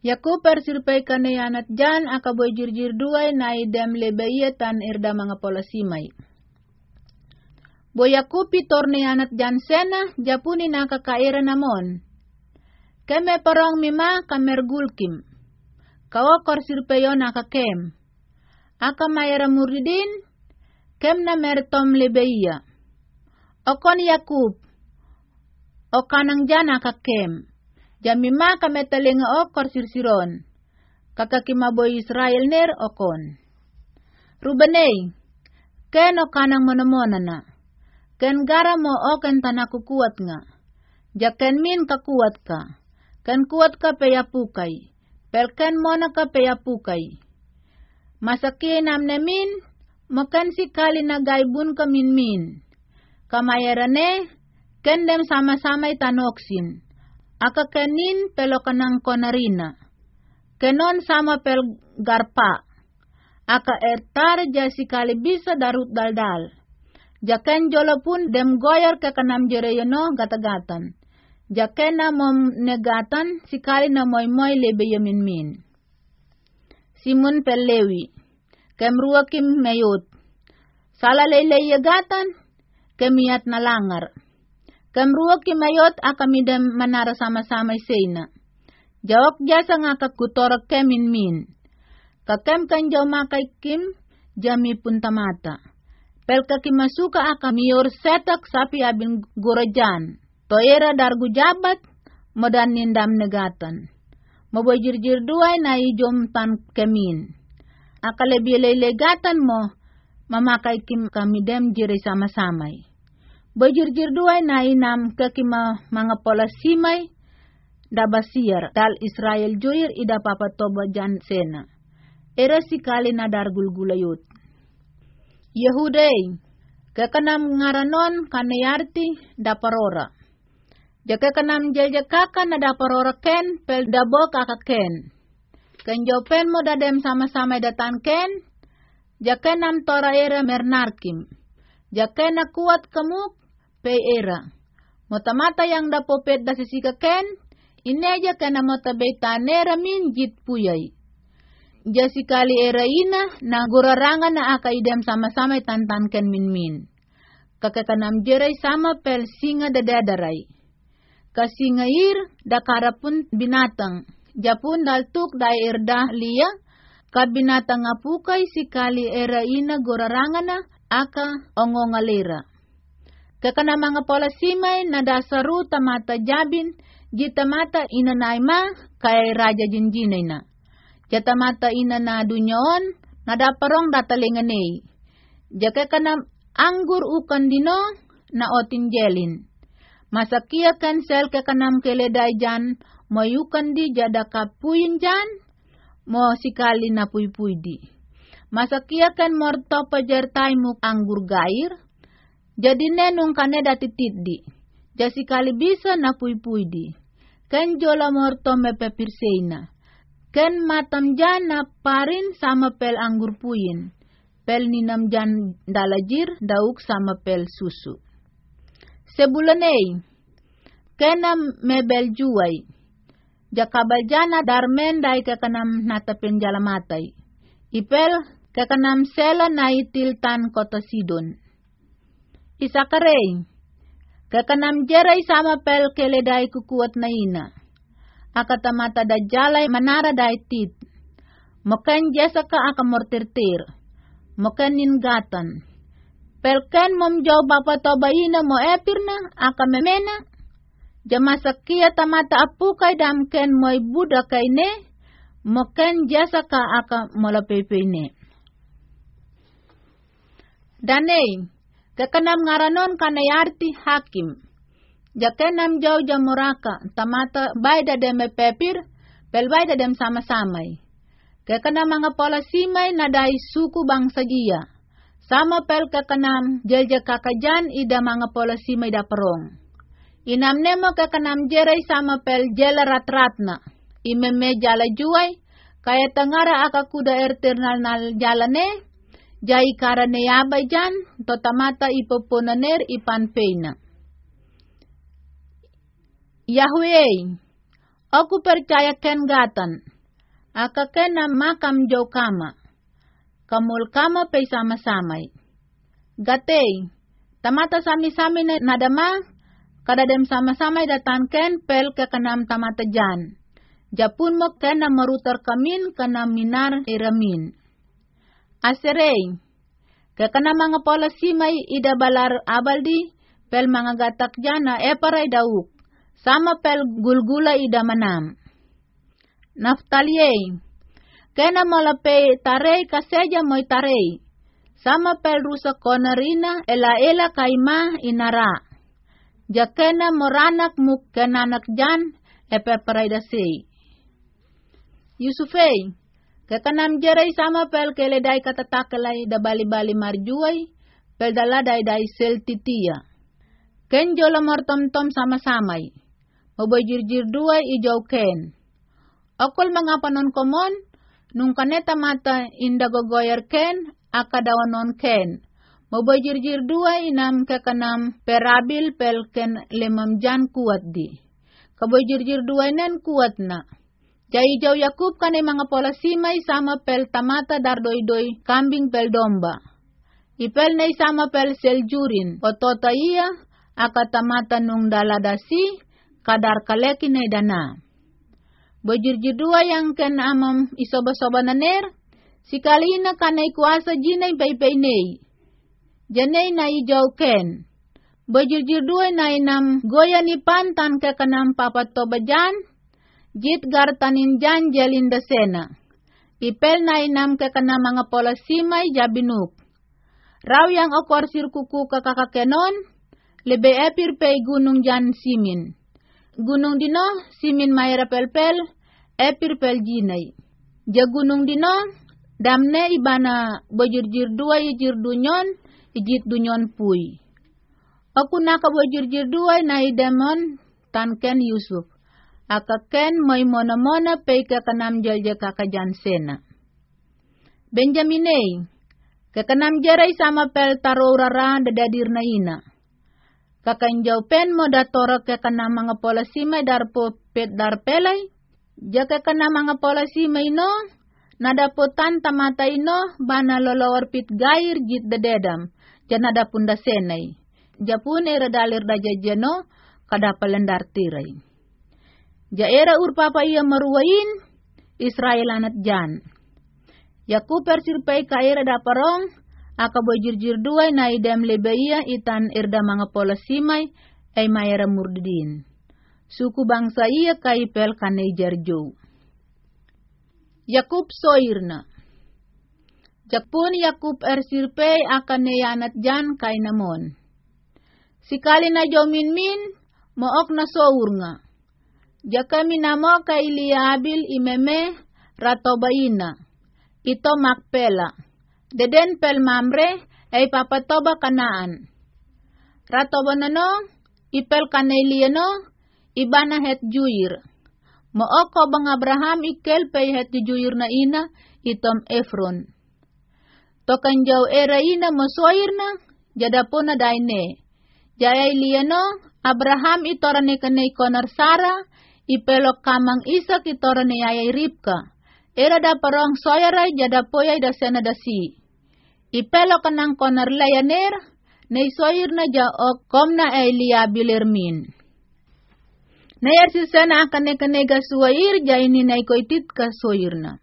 Yaku persirpai kanayanat jan aka boy jirjir duay na idem lebaiya tan irda mga polasimay. Boyaku pitor ni jan sena japuni na kakaira namon. Keme parong mima kamergulkim. Kawa korsirpayo na kakem. Aka mayra muridin kem na mertom lebaiya. Okon Yakub. Okanang jan aka kem. Jamima kametalinga o korsirsiron. Kakakimaboy Israel ner okon. Rubanay, ken o kanang monomona na. Ken gara mo o ken tanakukuat nga. Jaken min kakuat ka. Ken kuat ka peyapukay. Pel ken mona ka peyapukay. Masaki namne min, makan si kali na gaibun ka min min. Kamayarane, ken dem sama-samay Aka kenin pelo kanang konarina. Kenon sama pel garpa. Aka ertar jasi kali bisa darut daldal. Jaken jolo pun dem goyor ke kanam gata-gatan. Jaken na mom negatan sikali na moy moy lebe yamin min. Simun pel lewi. Kem ruakim meyot. Sala lele yagatan kemiat na langar. Kamruwa kimayot akamidam manara sama-sama sena. Jawak jasa nga kakutorak kemin min. Kakem kan jaw makay kim, jami puntamata. Pel kakimasuka akamiyor setak sapi abin gurajan. Toera dargu jabat, modan nindam negatan. Mabojir-jir duay na ijom tan kemin. Akalebi legatan mo, mamakai kim kami dem jiri sama-samay. Bajirjir duay na inam kakima mga polasimay dabasir dal Israel joyir ida papatoba jan sena. Era sikali na dargul gulayot. Yehuday, kakanam ngaranon kanayarti daparora. Jaka kanam kaka na daparora ken pel dabo kaka ken. Kenjopen mo dadem sama-sama datan ken, jaka nam tora era mernarkim. Jaka na kuat kamuk, pe era. Motamata yang da popet da sisika ken, ineja kana motabeitanera min jit puyay. Jasikali era ina na gurarangan na aka idem sama-sama tantan ken min min. Kakakanam jeray sama pel singa da dadaray. Kasinga ir da karapun binatang. Japun daltuk da erda liya, ka binatang apukay sikali era ina gurarangan na aka ongongalera. Kakana mga simay na dasaru tamata jabin, jitamata inanaima kay raja jinjinay na. Jatamata ina na dunyon, nadaparong datalinganay. Jaka kana anggur ukan dino na otin jelin. Masakia sel kakanam keleday jan, moyukan di jada kapuyin jan, mo sikali na puy-puy di. Masakia kan morto pajartay mo anggur gair, jadi nenung kane dati tiddi. Jasi kali bisa na pui-pui di. Ken jola morto me pepirseina. Ken matam jana parin sama pel anggur puyin. Pel ninam jan dalajir dauk sama pel susu. Sebulanei. Kenam mebel juai. Jakabal jana darmen dai kekanam nata penjalamatai. Ipel kekanam sela na itil tan kota Sidon Isakarey, kakanam jeray sama pel keleday kukuat na ina. Akatamata da jalay manara da tit. Mokan jesa ka akamortirtir. Mokan ningatan. Pelken mom jaw bapa ina mo epirna akamemena. Jamasa kia tamata apukai damken moy buda kaine. Mokan jasa ka aka mola Kekenam ngaranon kanayarti hakim. Jakenam jauh jamuraka, tamata baida dem pepir, pel baida dem sama-samay. Kekenam mga polasimay na dai suku bangsa dia. Sama pel kekenam jelja kakajan ida mga polasimay da perong. Inam nemo kekenam jeray sama pel jela rat-ratna. Imeme jala juay, kaya tengara akakuda erternal nal jalane, Jai karane yabay jan, totamata ipoponaner ipanpeina. Yahweh, Aku percaya ken gatan. Aka ken na makam jauh kama. Kamul kama pe sama-samay. Gatay, tamata sami-sami na nadama, kadadem sama-samay datan ken pel ke kanam tamata jan. Japun mo ken marutar kamin kanam minar iramin. Aserey, ke kanam mga may ida balar abaldi, pel mga gatak jana e paray dauk sama pel gulgula ida manam. Naftaliye, kena malape tarei kaseja moy tarei, sama pel rusa konarina ela ela kaima inara. Jakena moranak muk kenanak jan epe sei. Yusufei, kekanam jerai sama pel keledai katatakalai da bali-bali marjuai, pel daladai dai sel titia. Ken jola mortom-tom sama-samai jir dua ijau ken. Akol mga panon komon, nung kaneta mata inda gogoyer ken, akadawanon ken. jir dua inam kekanam perabil pel ken lemam jan kuat di. jir dua inen kuat na. Jai jau Yakub kane mga pola simay sama pel tamata dardoi-doi kambing pel domba. Ipel na sama pel seljurin, otota iya, akatamata nung daladasi, kadar kaleki na dana. Bajirjir dua yang ken amam isoba-soba naner, si kalina kanay kuasa jinay pay-pay nay. Janay na ijaw ken. Bajirjir dua na inam goya ni pantan ke kanam papatoba jan, jit gartanin jan jalinda sena. Ipel na inam ke kanam mga pola simay jabinuk. Raw yang okor sirkuku kakakakenon, lebe epir pay gunung jan simin gunung dino simin mayra pelpel epir pel jinay. Ja gunung dino damne ibana bojirjir dua ijir dunyon ijit dunyon pui. Aku naka bojirjir dua na idemon tan ken Yusuf. Aka ken moy mona mona peika kanam jalja kakajan sena. Benjaminei, kekanam jaray sama pel tarorara dadadir na ina kakanjau pen mo datora kana mga polasima darpo pet dar pelay. Jaka kana mga polasima ino, nadaputan tamata ino, bana lolowar pit gair jit dededam, janada punda senay. Japun era dalir da jajano, kada palendar tiray. Ja era urpapa iya maruwain, Israel anat jan. Yaku persirpai ka era daparong, aka bojirjir duay na idem lebeia itan irda mga pola simay ay mayara murdidin. Suku bangsa iya kay pel kanay jarjo. Yakub soirna. Jakpun Yakub ersirpe akan neyanat jan kay namon. Sikali na jomin min, mook na sour nga. Jaka minamo kay liabil imeme ratobaina. Ito makpela Deden pel mamre ay papatoba kanaan. Ratoba nano, ipel kaneliano, ibana het juir. Mooko bang Abraham ikel pay het juir na ina, itom Efron. Tokan jaw era ina mosoir na, jada po na daine. Jaya liano, Abraham itorane kanay konar Sara, ipelok kamang isak itorane ayay Ripka. Era da parong soyara jada poyay da sena da si. Ipelo kanang konar layaner, na isoyir na ja o kom na ay. Nayar si sana kane kane ga suwair ja ini na ikoitit ka soyir na.